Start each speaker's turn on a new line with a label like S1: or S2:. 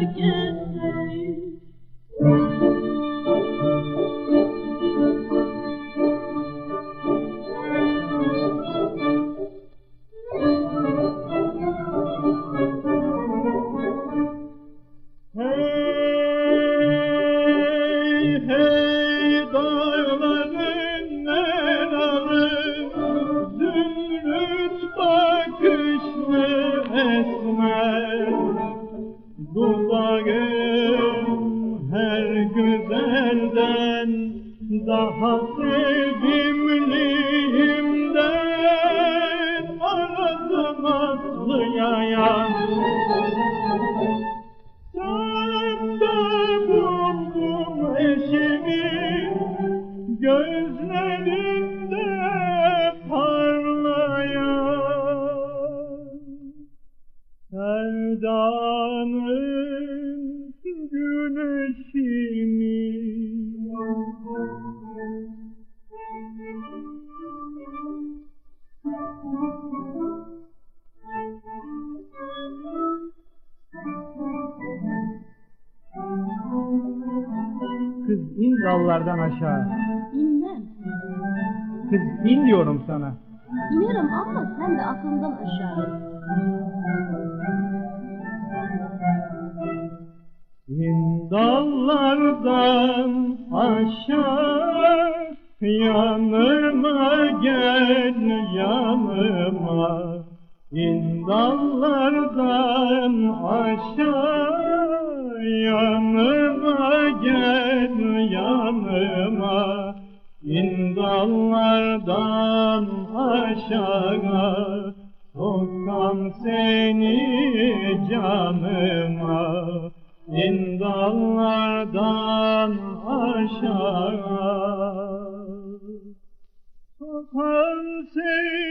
S1: Hey hey Sevdanın güneşimi Kız in dallardan aşağı.
S2: İnmem.
S1: Kız in diyorum sana.
S2: İnerim ama sen de aklımdan aşağı.
S1: Dallardan aşağı yanıma gel yanıma. İn dallardan aşağı yanıma gel yanıma. İn dallardan aşağı Sokam seni canıma. İn dallardan aşağı